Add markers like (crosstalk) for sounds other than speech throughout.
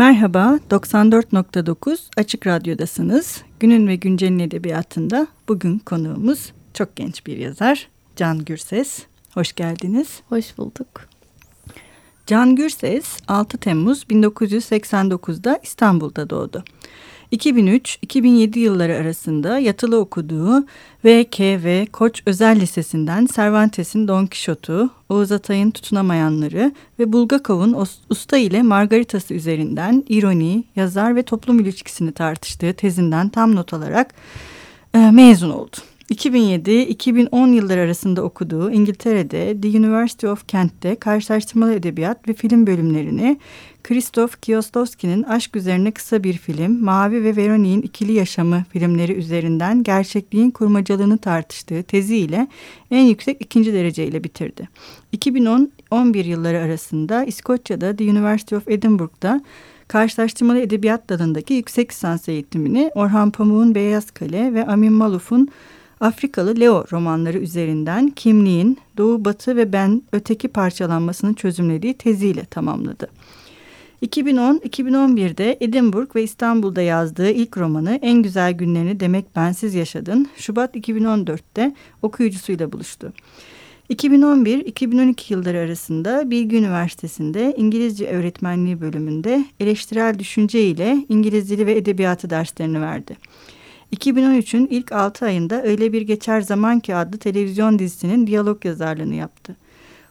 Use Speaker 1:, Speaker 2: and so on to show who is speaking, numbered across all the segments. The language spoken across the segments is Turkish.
Speaker 1: Merhaba, 94.9 Açık Radyo'dasınız. Günün ve Güncel'in edebiyatında bugün konuğumuz çok genç bir yazar Can Gürses. Hoş geldiniz.
Speaker 2: Hoş bulduk.
Speaker 1: Can Gürses 6 Temmuz 1989'da İstanbul'da doğdu. 2003-2007 yılları arasında yatılı okuduğu VKV Koç Özel Lisesi'nden Cervantes'in Don Quixote'u, Oğuz Atay'ın Tutunamayanları ve Bulgakov'un Usta ile Margaritası üzerinden ironi, yazar ve toplum ilişkisini tartıştığı tezinden tam not alarak e, mezun oldu. 2007-2010 yılları arasında okuduğu İngiltere'de The University of Kent'te karşılaştırmalı edebiyat ve film bölümlerini Krzysztof Kieslowski'nin aşk üzerine kısa bir film, Mavi ve Veroni'nin ikili yaşamı filmleri üzerinden gerçekliğin kurmacalığını tartıştığı teziyle en yüksek ikinci dereceyle bitirdi. 2010-11 yılları arasında İskoçya'da The University of Edinburgh'da karşılaştırmalı edebiyat dalındaki yüksek lisans eğitimini Orhan Pamuk'un Beyaz Kale ve Amin Maluf'un Afrikalı Leo romanları üzerinden kimliğin doğu batı ve ben öteki parçalanmasını çözümlediği teziyle tamamladı. 2010-2011'de Edinburgh ve İstanbul'da yazdığı ilk romanı En Güzel Günlerini Demek Bensiz Yaşadın, Şubat 2014'te okuyucusuyla buluştu. 2011-2012 yılları arasında Bilgi Üniversitesi'nde İngilizce öğretmenliği bölümünde eleştirel düşünce ile İngiliz dili ve edebiyatı derslerini verdi. 2013'ün ilk 6 ayında Öyle Bir Geçer Zaman ki adlı televizyon dizisinin diyalog yazarlığını yaptı.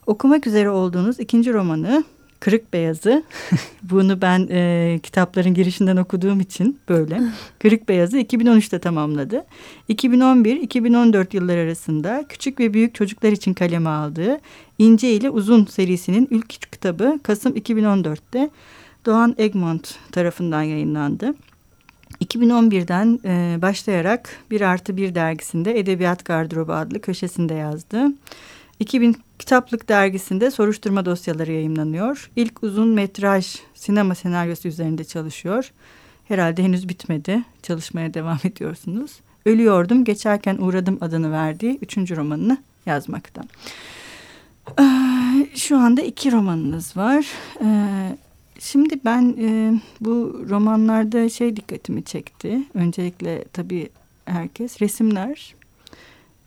Speaker 1: Okumak üzere olduğunuz ikinci romanı Kırık Beyazı. (laughs) Bunu ben e, kitapların girişinden okuduğum için böyle. (laughs) Kırık Beyazı 2013'te tamamladı. 2011-2014 yıllar arasında küçük ve büyük çocuklar için kaleme aldığı İnce ile Uzun serisinin ilk kitabı Kasım 2014'te Doğan Egmont tarafından yayınlandı. 2011'den e, başlayarak Bir Artı Bir dergisinde Edebiyat Gardırobu adlı köşesinde yazdı. 2000 Kitaplık dergisinde soruşturma dosyaları yayınlanıyor. İlk uzun metraj sinema senaryosu üzerinde çalışıyor. Herhalde henüz bitmedi. Çalışmaya devam (laughs) ediyorsunuz. Ölüyordum, geçerken uğradım adını verdiği üçüncü romanını yazmakta. Ee, şu anda iki romanınız var. Ee, şimdi ben e, bu romanlarda şey dikkatimi çekti. Öncelikle tabii herkes resimler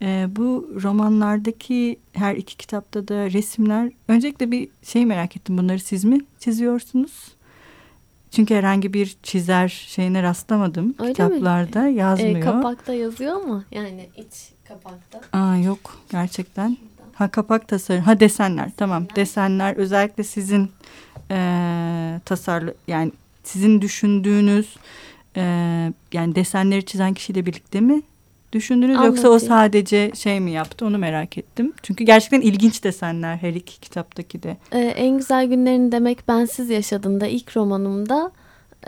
Speaker 1: e, bu romanlardaki her iki kitapta da resimler. Öncelikle bir şey merak ettim. Bunları siz mi çiziyorsunuz? Çünkü herhangi bir çizer şeyine rastlamadım. Öyle Kitaplarda mi? yazmıyor. E,
Speaker 2: kapakta yazıyor mu? Yani iç kapakta.
Speaker 1: Aa yok gerçekten. Ha kapak tasarım. Ha desenler tamam. Desenler, desenler özellikle sizin e, tasarlı yani sizin düşündüğünüz e, yani desenleri çizen kişiyle birlikte mi düşündünüz Anladım. yoksa o sadece şey mi yaptı onu merak ettim. Çünkü gerçekten ilginç desenler her iki kitaptaki de.
Speaker 2: Ee, en güzel günlerini demek bensiz yaşadığında ilk romanımda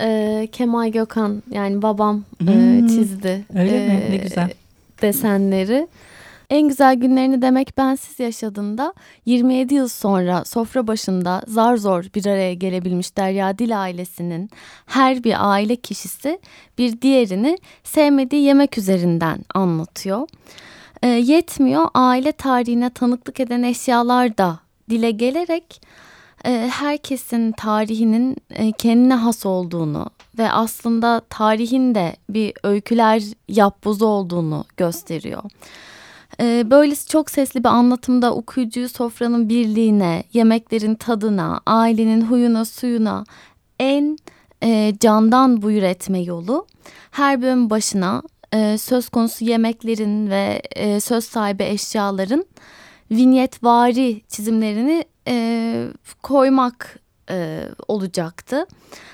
Speaker 2: e, Kemal Gökhan yani babam e, hmm. e, çizdi.
Speaker 1: Öyle e, mi? Ne güzel.
Speaker 2: Desenleri. En güzel günlerini demek bensiz yaşadığında 27 yıl sonra sofra başında zar zor bir araya gelebilmiş Derya Dil ailesinin her bir aile kişisi bir diğerini sevmediği yemek üzerinden anlatıyor. E, yetmiyor aile tarihine tanıklık eden eşyalar da dile gelerek e, herkesin tarihinin e, kendine has olduğunu ve aslında tarihin de bir öyküler yapbozu olduğunu gösteriyor. Ee, böylesi çok sesli bir anlatımda okuyucuyu sofranın birliğine, yemeklerin tadına, ailenin huyuna suyuna en e, candan buyur etme yolu. Her bölüm başına e, söz konusu yemeklerin ve e, söz sahibi eşyaların vinyetvari çizimlerini e, koymak e, olacaktı.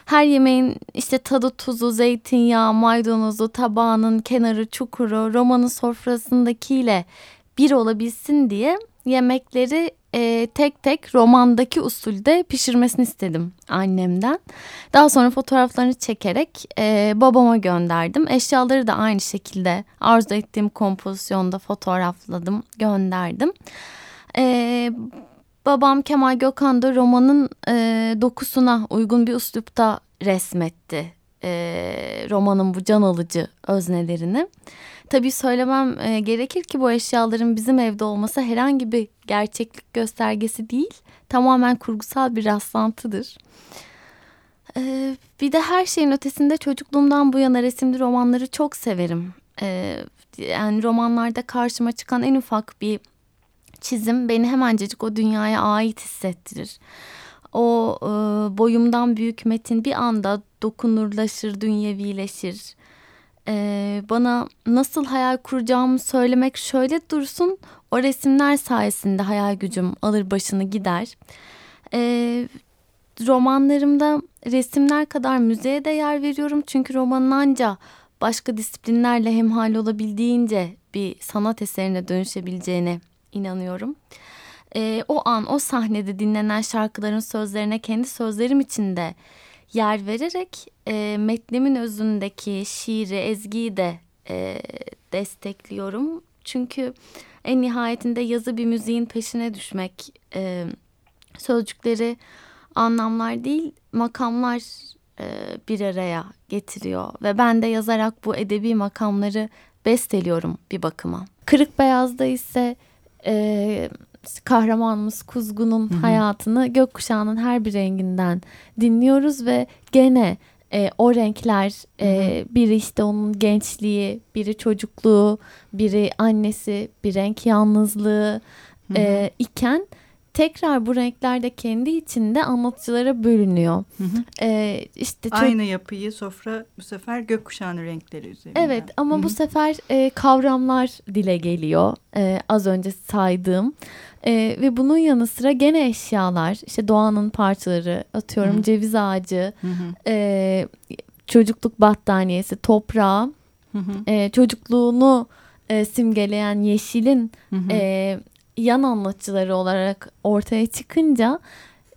Speaker 2: Her yemeğin işte tadı tuzu, zeytinyağı, maydanozu, tabağının kenarı çukuru, romanın sofrasındakiyle bir olabilsin diye yemekleri e, tek tek romandaki usulde pişirmesini istedim annemden. Daha sonra fotoğraflarını çekerek e, babama gönderdim. Eşyaları da aynı şekilde arzu ettiğim kompozisyonda fotoğrafladım, gönderdim. E, Babam Kemal Gökhan da romanın e, dokusuna uygun bir üslupta resmetti e, romanın bu can alıcı öznelerini. Tabii söylemem e, gerekir ki bu eşyaların bizim evde olması herhangi bir gerçeklik göstergesi değil. Tamamen kurgusal bir rastlantıdır. E, bir de her şeyin ötesinde çocukluğumdan bu yana resimli romanları çok severim. Ee, yani romanlarda karşıma çıkan en ufak bir çizim beni hemencecik o dünyaya ait hissettirir. O e, boyumdan büyük metin bir anda dokunurlaşır, dünyevileşir. Ee, bana nasıl hayal kuracağımı söylemek şöyle dursun. O resimler sayesinde hayal gücüm alır başını gider. Ee, romanlarımda resimler kadar müzeye de yer veriyorum. Çünkü romanın anca başka disiplinlerle hemhal olabildiğince bir sanat eserine dönüşebileceğine inanıyorum. E, o an o sahnede dinlenen şarkıların sözlerine kendi sözlerim içinde yer vererek e, metnimin özündeki şiiri, ezgiyi de e, destekliyorum. Çünkü en nihayetinde yazı bir müziğin peşine düşmek, e, sözcükleri anlamlar değil makamlar e, bir araya getiriyor. Ve ben de yazarak bu edebi makamları besteliyorum bir bakıma. Kırık Beyaz'da ise e, kahramanımız Kuzgun'un hı hı. hayatını gökkuşağının her bir renginden dinliyoruz ve gene e, o renkler e, biri işte onun gençliği, biri çocukluğu, biri annesi, bir renk yalnızlığı e, iken tekrar bu renkler de kendi içinde anlatıcılara bölünüyor. Hı hı.
Speaker 1: Ee, işte çok... Aynı yapıyı sofra bu sefer gökkuşağının renkleri üzerinde.
Speaker 2: Evet ama hı hı. bu sefer e, kavramlar dile geliyor. E, az önce saydığım. E, ve bunun yanı sıra gene eşyalar işte doğanın parçaları atıyorum hı hı. ceviz ağacı, hı hı. E, çocukluk battaniyesi, toprağı, hı hı. E, çocukluğunu e, simgeleyen yeşilin hı hı. E, yan anlatıcıları olarak ortaya çıkınca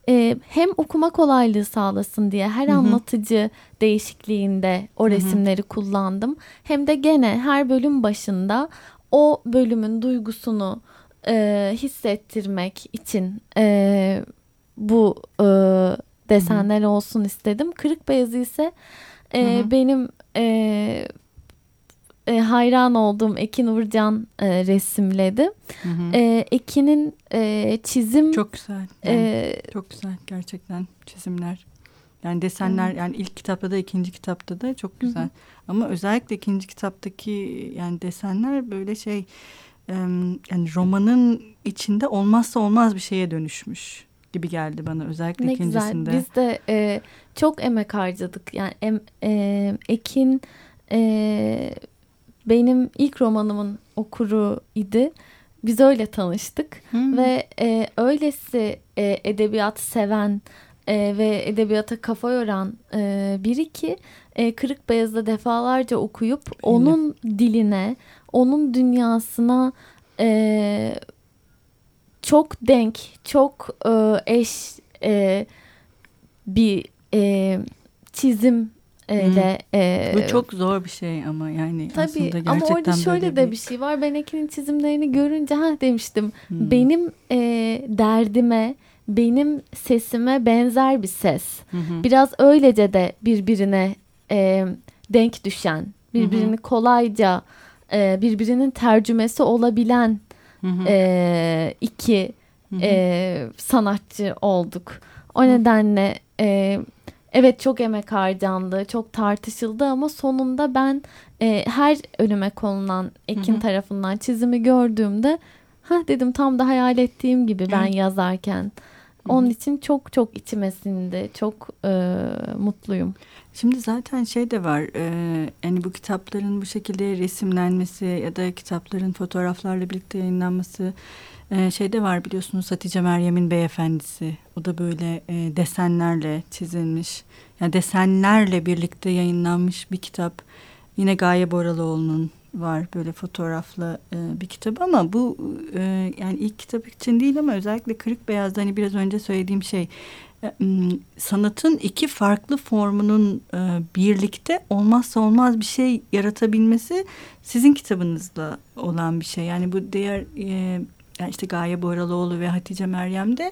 Speaker 2: e, hem okuma kolaylığı sağlasın diye her Hı-hı. anlatıcı değişikliğinde o resimleri Hı-hı. kullandım. Hem de gene her bölüm başında o bölümün duygusunu e, hissettirmek için e, bu e, desenler Hı-hı. olsun istedim. Kırık beyazı ise e, benim e, e, hayran olduğum Ekin Uğurcan e, resimledi. Hı hı. E, Ekin'in e, çizim
Speaker 1: çok güzel. Yani, e, çok güzel gerçekten çizimler. Yani desenler evet. yani ilk kitapta da ikinci kitapta da çok güzel. Hı hı. Ama özellikle ikinci kitaptaki yani desenler böyle şey yani romanın içinde olmazsa olmaz bir şeye dönüşmüş gibi geldi bana özellikle ne ikincisinde.
Speaker 2: Güzel. Biz de e, çok emek harcadık. Yani em, e, Ekin e, benim ilk romanımın okuru idi. Biz öyle tanıştık hmm. ve e, öylesi e, edebiyat seven e, ve edebiyata kafa yoran e, biri ki e, Kırık Beyaz'da defalarca okuyup Öyle. onun diline, onun dünyasına e, çok denk, çok e, eş e, bir e, çizim öyle.
Speaker 1: E, Bu çok zor bir şey ama yani tabii, aslında gerçekten
Speaker 2: ama orada şöyle de bir... bir şey var. Ben Ekin'in çizimlerini görünce ha demiştim. Hmm. Benim e, derdime, benim sesime benzer bir ses. Hı Biraz öylece de birbirine e, denk düşen, birbirini hı kolayca e, birbirinin tercümesi olabilen E, iki E, sanatçı olduk. O nedenle e, Evet çok emek harcandı, çok tartışıldı ama sonunda ben e, her önüme konulan Ekin Hı-hı. tarafından çizimi gördüğümde ha dedim tam da hayal ettiğim gibi ben Hı-hı. yazarken. Onun için çok çok içime sindi. Çok e, mutluyum.
Speaker 1: Şimdi zaten şey de var. E, yani bu kitapların bu şekilde resimlenmesi ya da kitapların fotoğraflarla birlikte yayınlanması ee, şeyde var biliyorsunuz Hatice Meryem'in beyefendisi. O da böyle e, desenlerle çizilmiş. Yani desenlerle birlikte yayınlanmış bir kitap. Yine Gaye Boralıoğlu'nun var böyle fotoğraflı e, bir kitap ama bu e, yani ilk kitap için değil ama özellikle Kırık Beyaz'da hani biraz önce söylediğim şey e, sanatın iki farklı formunun e, birlikte olmazsa olmaz bir şey yaratabilmesi sizin kitabınızla olan bir şey. Yani bu diğer e, yani işte Gaye Boralıoğlu ve Hatice Meryem'de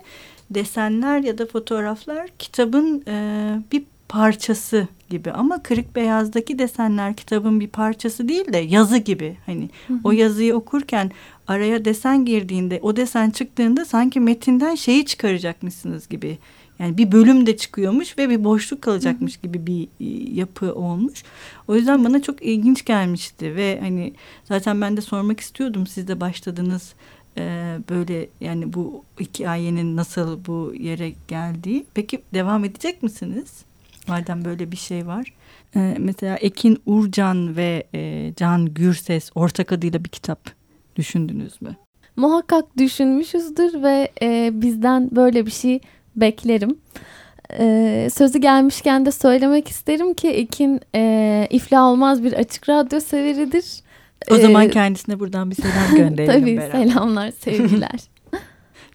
Speaker 1: desenler ya da fotoğraflar kitabın e, bir parçası gibi ama kırık beyazdaki desenler kitabın bir parçası değil de yazı gibi hani hı hı. o yazıyı okurken araya desen girdiğinde o desen çıktığında sanki metinden şeyi çıkaracakmışsınız gibi Yani bir bölüm de çıkıyormuş ve bir boşluk kalacakmış gibi bir e, yapı olmuş. O yüzden bana çok ilginç gelmişti ve hani zaten ben de sormak istiyordum siz de başladınız e, böyle yani bu hikayenin nasıl bu yere geldiği. Peki devam edecek misiniz? Madem böyle bir şey var. Ee, mesela Ekin Urcan ve e, Can Gürses ortak adıyla bir kitap düşündünüz mü?
Speaker 2: Muhakkak düşünmüşüzdür ve e, bizden böyle bir şey beklerim. E, sözü gelmişken de söylemek isterim ki Ekin e, iflah olmaz bir açık radyo severidir.
Speaker 1: O zaman kendisine buradan bir selam (laughs) gönderelim
Speaker 2: Tabii
Speaker 1: beraber.
Speaker 2: selamlar, (laughs) sevgiler.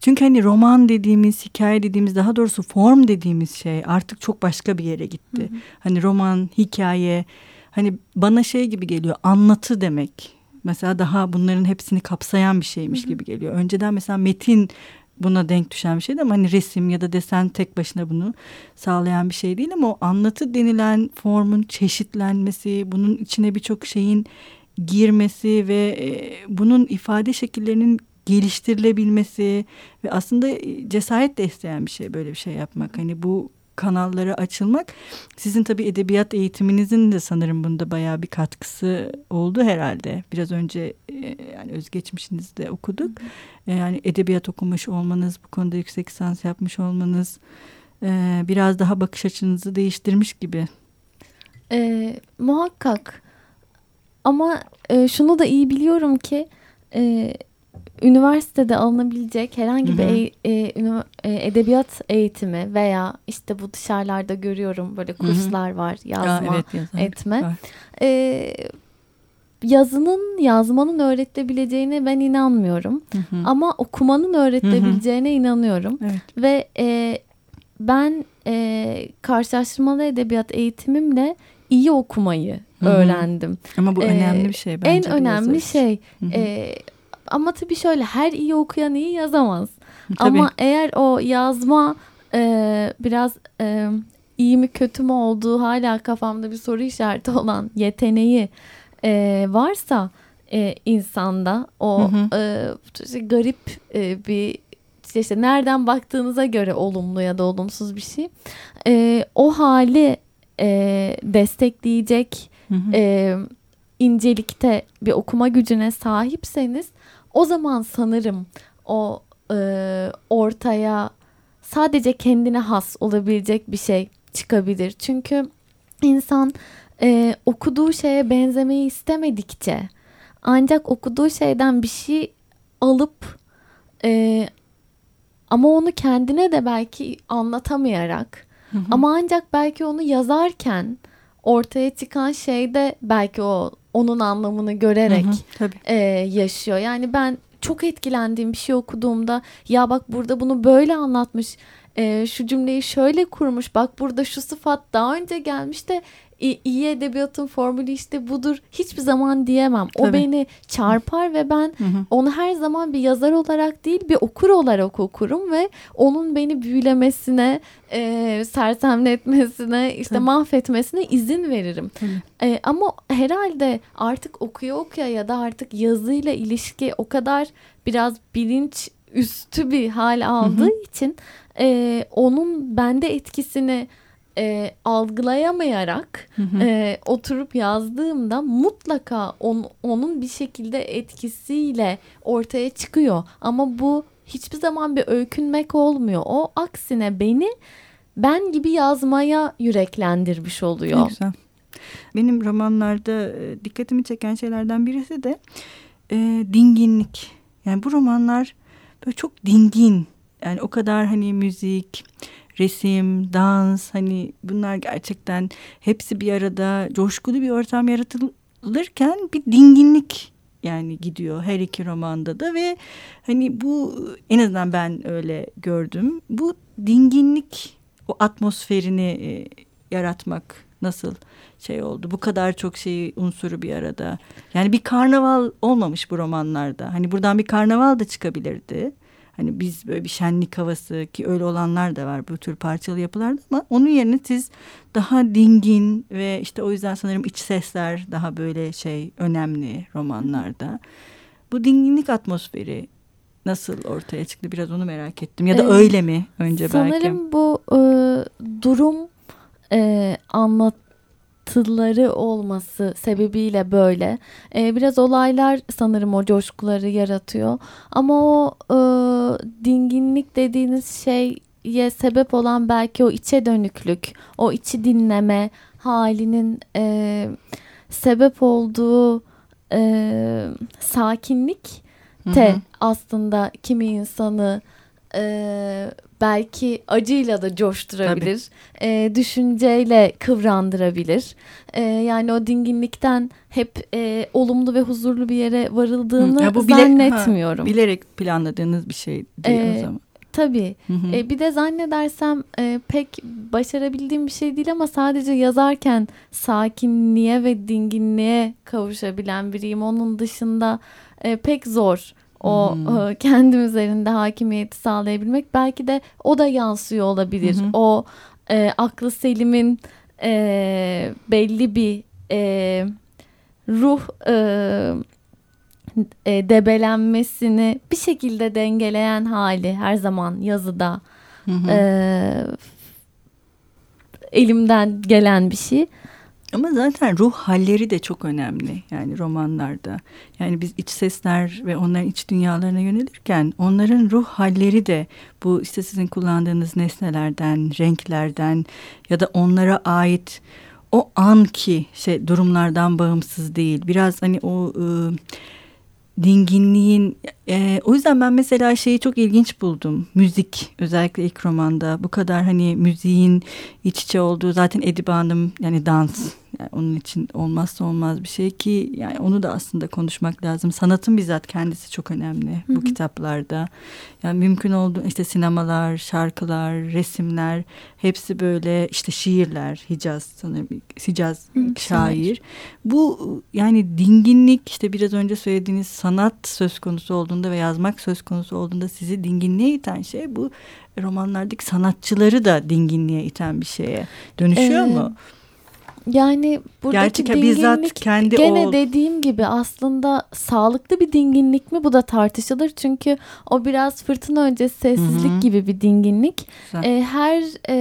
Speaker 1: Çünkü hani roman dediğimiz, hikaye dediğimiz, daha doğrusu form dediğimiz şey artık çok başka bir yere gitti. Hı hı. Hani roman, hikaye, hani bana şey gibi geliyor, anlatı demek. Mesela daha bunların hepsini kapsayan bir şeymiş hı hı. gibi geliyor. Önceden mesela metin buna denk düşen bir şeydi ama hani resim ya da desen tek başına bunu sağlayan bir şey değil ama o anlatı denilen formun çeşitlenmesi, bunun içine birçok şeyin girmesi ve e, bunun ifade şekillerinin geliştirilebilmesi ve aslında e, cesaret de isteyen bir şey böyle bir şey yapmak. Hani bu kanallara açılmak sizin tabii edebiyat eğitiminizin de sanırım bunda bayağı bir katkısı oldu herhalde. Biraz önce e, yani özgeçmişinizde okuduk. Yani edebiyat okumuş olmanız, bu konuda yüksek lisans yapmış olmanız biraz daha bakış açınızı değiştirmiş gibi.
Speaker 2: E, muhakkak ama e, şunu da iyi biliyorum ki e, üniversitede alınabilecek herhangi Hı-hı. bir e, e, e, edebiyat eğitimi veya işte bu dışarılarda görüyorum böyle kurslar Hı-hı. var yazma ya, evet, etme. E, yazının yazmanın öğretilebileceğine ben inanmıyorum. Hı-hı. Ama okumanın öğretilebileceğine Hı-hı. inanıyorum. Evet. Ve e, ben e, karşılaştırmalı edebiyat eğitimimle iyi okumayı Hı-hı. öğrendim.
Speaker 1: Ama bu ee, önemli bir şey bence.
Speaker 2: En önemli şey. E, ama tabii şöyle her iyi okuyan iyi yazamaz. Tabii. Ama eğer o yazma e, biraz e, iyi mi kötü mü olduğu hala kafamda bir soru işareti olan yeteneği e, varsa e, insanda o hı hı. E, garip e, bir işte nereden baktığınıza göre olumlu ya da olumsuz bir şey. E, o hali e, destekleyecek hı hı. E, incelikte bir okuma gücüne sahipseniz o zaman sanırım o e, ortaya sadece kendine has olabilecek bir şey çıkabilir. Çünkü insan e, okuduğu şeye benzemeyi istemedikçe ancak okuduğu şeyden bir şey alıp e, ama onu kendine de belki anlatamayarak hı hı. ama ancak belki onu yazarken ortaya çıkan şey de belki o onun anlamını görerek hı hı, tabii. E, yaşıyor. Yani ben çok etkilendiğim bir şey okuduğumda ya bak burada bunu böyle anlatmış e, şu cümleyi şöyle kurmuş bak burada şu sıfat daha önce gelmiş de iyi edebiyatın formülü işte budur hiçbir zaman diyemem. Tabii. O beni çarpar ve ben hı hı. onu her zaman bir yazar olarak değil bir okur olarak okurum ve onun beni büyülemesine, e, sersemletmesine, işte Tabii. mahvetmesine izin veririm. E, ama herhalde artık okuya okuya ya da artık yazıyla ilişki o kadar biraz bilinç üstü bir hal aldığı hı hı. için e, onun bende etkisini e, algılayamayarak hı hı. E, oturup yazdığımda mutlaka on, onun bir şekilde etkisiyle ortaya çıkıyor. Ama bu hiçbir zaman bir öykünmek olmuyor. O aksine beni ben gibi yazmaya yüreklendirmiş oluyor.
Speaker 1: Ne güzel. Benim romanlarda e, dikkatimi çeken şeylerden birisi de e, dinginlik. Yani bu romanlar böyle çok dingin. Yani o kadar hani müzik, resim, dans hani bunlar gerçekten hepsi bir arada coşkulu bir ortam yaratılırken bir dinginlik yani gidiyor her iki romanda da ve hani bu en azından ben öyle gördüm. Bu dinginlik o atmosferini e, yaratmak nasıl şey oldu? Bu kadar çok şeyi unsuru bir arada. Yani bir karnaval olmamış bu romanlarda. Hani buradan bir karnaval da çıkabilirdi. Hani biz böyle bir şenlik havası ki öyle olanlar da var bu tür parçalı yapılarda ama onun yerine siz daha dingin ve işte o yüzden sanırım iç sesler daha böyle şey önemli romanlarda. Bu dinginlik atmosferi nasıl ortaya çıktı biraz onu merak ettim ya da ee, öyle mi önce
Speaker 2: sanırım
Speaker 1: belki?
Speaker 2: Sanırım bu e, durum e, anlatıları olması sebebiyle böyle. E, biraz olaylar sanırım o coşkuları yaratıyor. Ama o e, dinginlik dediğiniz şeye sebep olan belki o içe dönüklük, o içi dinleme halinin e, sebep olduğu e, sakinlik de aslında kimi insanı e, belki acıyla da coşturabilir, e, düşünceyle kıvrandırabilir. E, yani o dinginlikten hep e, olumlu ve huzurlu bir yere varıldığını ya bu bile, zannetmiyorum.
Speaker 1: Ha, bilerek planladığınız bir şey değil e, o zaman.
Speaker 2: Tabii. Hı hı. E, bir de zannedersem e, pek başarabildiğim bir şey değil ama sadece yazarken sakinliğe ve dinginliğe kavuşabilen biriyim. Onun dışında e, pek zor o hmm. kendim üzerinde hakimiyeti sağlayabilmek belki de o da yansıyor olabilir. Hmm. O e, aklı selimin e, belli bir e, ruh e, e, debelenmesini bir şekilde dengeleyen hali her zaman yazıda E, elimden gelen bir şey.
Speaker 1: Ama zaten ruh halleri de çok önemli yani romanlarda. Yani biz iç sesler ve onların iç dünyalarına yönelirken onların ruh halleri de bu işte sizin kullandığınız nesnelerden, renklerden ya da onlara ait o anki şey durumlardan bağımsız değil. Biraz hani o ıı, dinginliğin e, o yüzden ben mesela şeyi çok ilginç buldum. Müzik özellikle ilk romanda. Bu kadar hani müziğin iç içe olduğu zaten Edibe Hanım yani dans yani onun için olmazsa olmaz bir şey ki yani onu da aslında konuşmak lazım. Sanatın bizzat kendisi çok önemli bu Hı-hı. kitaplarda. Yani mümkün olduğu işte sinemalar, şarkılar, resimler hepsi böyle işte şiirler, Hicaz sanırım Hicaz Hı, şair. Bu yani dinginlik işte biraz önce söylediğiniz sanat söz konusu olduğunda ve yazmak söz konusu olduğunda sizi dinginliğe iten şey bu romanlardaki sanatçıları da dinginliğe iten bir şeye dönüşüyor ee, mu?
Speaker 2: Yani buradaki Gerçek, dinginlik kendi gene o... dediğim gibi aslında sağlıklı bir dinginlik mi bu da tartışılır. Çünkü o biraz fırtına öncesi sessizlik Hı-hı. gibi bir dinginlik. Ee, her e,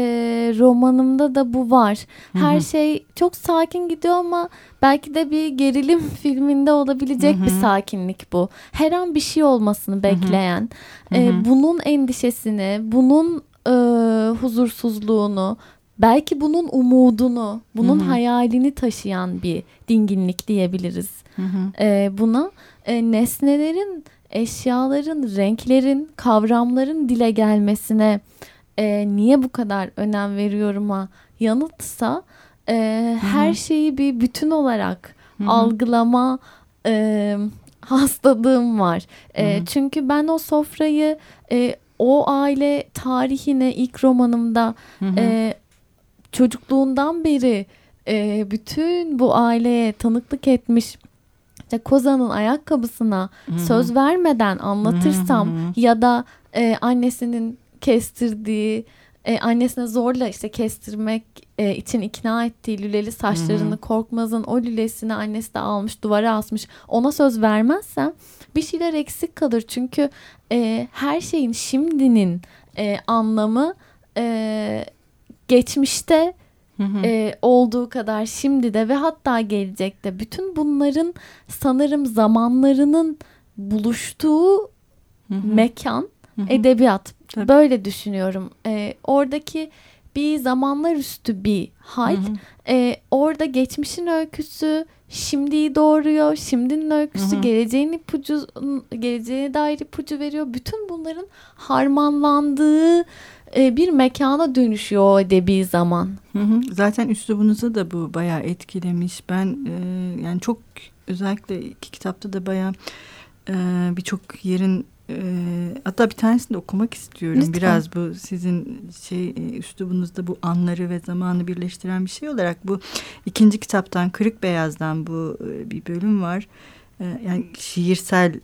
Speaker 2: romanımda da bu var. Her Hı-hı. şey çok sakin gidiyor ama belki de bir gerilim (laughs) filminde olabilecek Hı-hı. bir sakinlik bu. Her an bir şey olmasını bekleyen, e, bunun endişesini, bunun e, huzursuzluğunu belki bunun umudunu, bunun Hı-hı. hayalini taşıyan bir dinginlik diyebiliriz ee, buna. E, nesnelerin, eşyaların, renklerin, kavramların dile gelmesine e, niye bu kadar önem veriyorum'a yanıtsa e, her şeyi bir bütün olarak Hı-hı. algılama e, hastalığım var. E, çünkü ben o sofrayı e, o aile tarihine ilk romanımda e, çocukluğundan beri e, bütün bu aileye tanıklık etmiş işte Koza'nın ayakkabısına Hı-hı. söz vermeden anlatırsam Hı-hı. ya da e, annesinin kestirdiği e, annesine zorla işte kestirmek e, için ikna ettiği lüleli saçlarını Hı-hı. Korkmaz'ın o lülesini annesi de almış duvara asmış ona söz vermezsem bir şeyler eksik kalır çünkü e, her şeyin şimdinin e, anlamı e, geçmişte E, olduğu kadar şimdi de ve hatta gelecekte bütün bunların sanırım zamanlarının buluştuğu hı hı. mekan hı hı. edebiyat. Tabii. Böyle düşünüyorum. E, oradaki bir zamanlar üstü bir hal. Hı hı. E, orada geçmişin öyküsü şimdiyi doğuruyor. Şimdinin öyküsü hı hı. geleceğin ipucu geleceğe dair ipucu veriyor. Bütün bunların harmanlandığı e, bir mekana dönüşüyor o edebi zaman.
Speaker 1: Hı hı. Zaten üslubunuzu da bu bayağı etkilemiş. Ben e, yani çok özellikle iki kitapta da bayağı e, birçok yerin e, hatta bir tanesini de okumak istiyorum. Lütfen. Biraz bu sizin şey e, üslubunuzda bu anları ve zamanı birleştiren bir şey olarak bu ikinci kitaptan Kırık Beyaz'dan bu e, bir bölüm var. E, yani şiirsel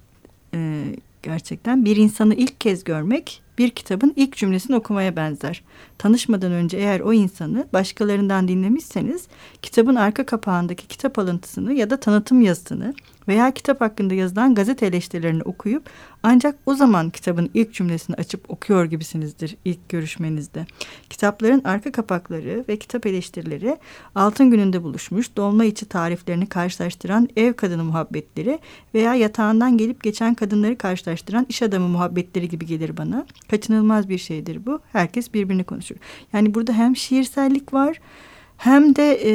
Speaker 1: e, gerçekten bir insanı ilk kez görmek bir kitabın ilk cümlesini okumaya benzer. Tanışmadan önce eğer o insanı başkalarından dinlemişseniz kitabın arka kapağındaki kitap alıntısını ya da tanıtım yazısını veya kitap hakkında yazılan gazete eleştirilerini okuyup ancak o zaman kitabın ilk cümlesini açıp okuyor gibisinizdir ilk görüşmenizde. Kitapların arka kapakları ve kitap eleştirileri altın gününde buluşmuş dolma içi tariflerini karşılaştıran ev kadını muhabbetleri veya yatağından gelip geçen kadınları karşılaştıran iş adamı muhabbetleri gibi gelir bana. Kaçınılmaz bir şeydir bu. Herkes birbirini konuşur. Yani burada hem şiirsellik var hem de e,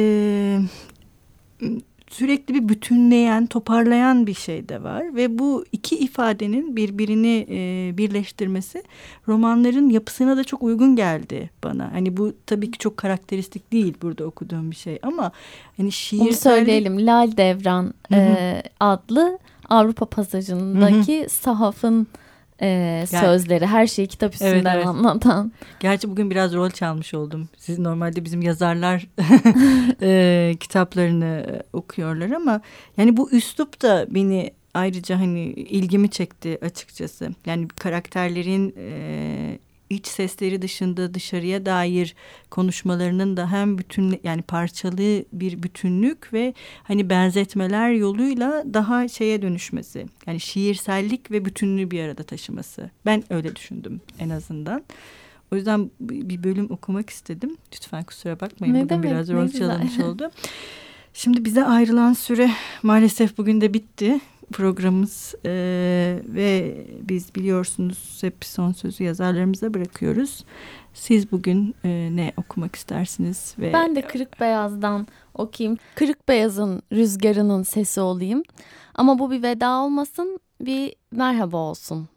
Speaker 1: sürekli bir bütünleyen, toparlayan bir şey de var ve bu iki ifadenin birbirini e, birleştirmesi romanların yapısına da çok uygun geldi bana. Hani bu tabii ki çok karakteristik değil burada okuduğum bir şey ama hani şiir
Speaker 2: Onu söyleyelim. Lal Devran E, adlı Avrupa pasajındaki Hı-hı. sahafın e, sözleri her şeyi kitap üstünden evet, evet. anlatan.
Speaker 1: Gerçi bugün biraz rol çalmış oldum. Siz normalde bizim yazarlar (laughs) e, kitaplarını okuyorlar ama yani bu üslup da beni ayrıca hani ilgimi çekti açıkçası. Yani karakterlerin e, iç sesleri dışında dışarıya dair konuşmalarının da hem bütün yani parçalı bir bütünlük ve hani benzetmeler yoluyla daha şeye dönüşmesi. Yani şiirsellik ve bütünlüğü bir arada taşıması. Ben öyle düşündüm en azından. O yüzden bir bölüm okumak istedim. Lütfen kusura bakmayın.
Speaker 2: Ne
Speaker 1: bugün
Speaker 2: demek,
Speaker 1: biraz rol çalınmış oldu. Şimdi bize ayrılan süre maalesef bugün de bitti programımız e, ve biz biliyorsunuz hep son sözü yazarlarımıza bırakıyoruz. Siz bugün e, ne okumak istersiniz? ve
Speaker 2: Ben de Kırık Beyaz'dan okuyayım. Kırık Beyaz'ın rüzgarının sesi olayım. Ama bu bir veda olmasın, bir merhaba olsun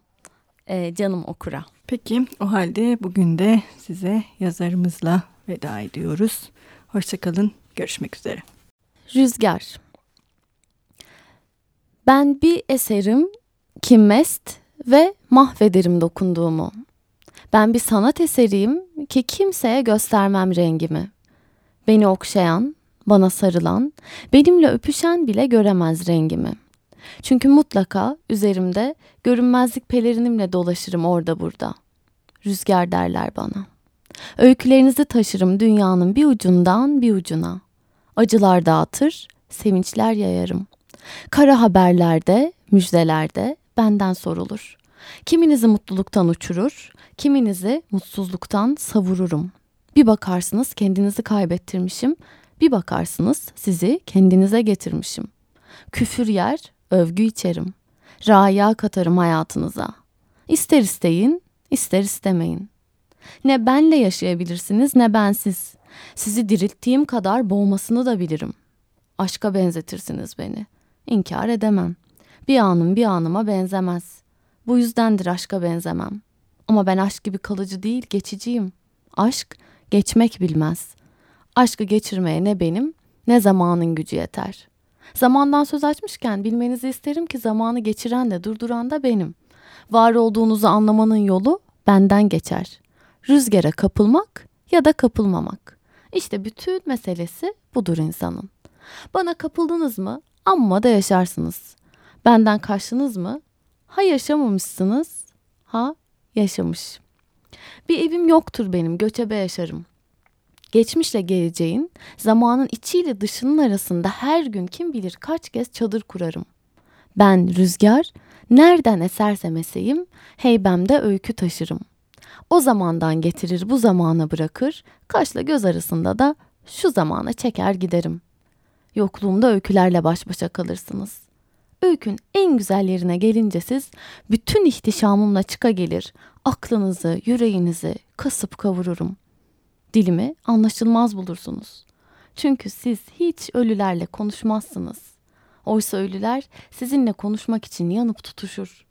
Speaker 2: e, canım okura.
Speaker 1: Peki o halde bugün de size yazarımızla veda ediyoruz. Hoşçakalın, görüşmek üzere.
Speaker 2: Rüzgar ben bir eserim ki mest ve mahvederim dokunduğumu. Ben bir sanat eseriyim ki kimseye göstermem rengimi. Beni okşayan, bana sarılan, benimle öpüşen bile göremez rengimi. Çünkü mutlaka üzerimde görünmezlik pelerinimle dolaşırım orada burada. Rüzgar derler bana. Öykülerinizi taşırım dünyanın bir ucundan bir ucuna. Acılar dağıtır, sevinçler yayarım. Kara haberlerde, müjdelerde benden sorulur. Kiminizi mutluluktan uçurur, kiminizi mutsuzluktan savururum. Bir bakarsınız kendinizi kaybettirmişim, bir bakarsınız sizi kendinize getirmişim. Küfür yer, övgü içerim. Raya katarım hayatınıza. İster isteyin, ister istemeyin. Ne benle yaşayabilirsiniz ne bensiz. Sizi dirilttiğim kadar boğmasını da bilirim. Aşka benzetirsiniz beni.'' İnkar edemem. Bir anım bir anıma benzemez. Bu yüzdendir aşka benzemem. Ama ben aşk gibi kalıcı değil, geçiciyim. Aşk geçmek bilmez. Aşkı geçirmeye ne benim ne zamanın gücü yeter. Zamandan söz açmışken bilmenizi isterim ki zamanı geçiren de durduran da benim. Var olduğunuzu anlamanın yolu benden geçer. Rüzgara kapılmak ya da kapılmamak. İşte bütün meselesi budur insanın. Bana kapıldınız mı Amma da yaşarsınız. Benden kaçtınız mı? Ha yaşamamışsınız, ha yaşamış. Bir evim yoktur benim, göçebe yaşarım. Geçmişle geleceğin, zamanın içiyle dışının arasında her gün kim bilir kaç kez çadır kurarım. Ben rüzgar, nereden esersem eseyim, heybemde öykü taşırım. O zamandan getirir bu zamana bırakır, kaşla göz arasında da şu zamana çeker giderim.'' Yokluğumda öykülerle baş başa kalırsınız. Öykün en güzel yerine gelince siz bütün ihtişamımla çıka gelir, aklınızı, yüreğinizi kasıp kavururum. Dilimi anlaşılmaz bulursunuz. Çünkü siz hiç ölülerle konuşmazsınız. Oysa ölüler sizinle konuşmak için yanıp tutuşur.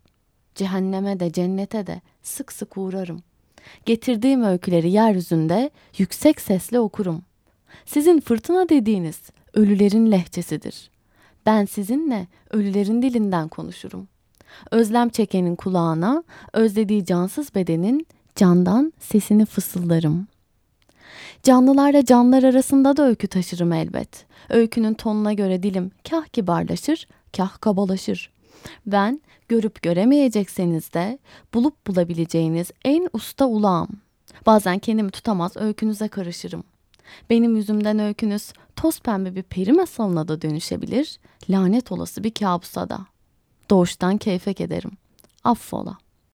Speaker 2: Cehenneme de cennete de sık sık uğrarım. Getirdiğim öyküleri yeryüzünde yüksek sesle okurum. Sizin fırtına dediğiniz ölülerin lehçesidir. Ben sizinle ölülerin dilinden konuşurum. Özlem çekenin kulağına, özlediği cansız bedenin candan sesini fısıldarım. Canlılarla canlılar arasında da öykü taşırım elbet. Öykünün tonuna göre dilim kah kibarlaşır, kah kabalaşır. Ben görüp göremeyecekseniz de bulup bulabileceğiniz en usta ulağım. Bazen kendimi tutamaz öykünüze karışırım. Benim yüzümden öykünüz toz pembe bir peri masalına da dönüşebilir, lanet olası bir kabusa da. Doğuştan keyfek ederim. Affola.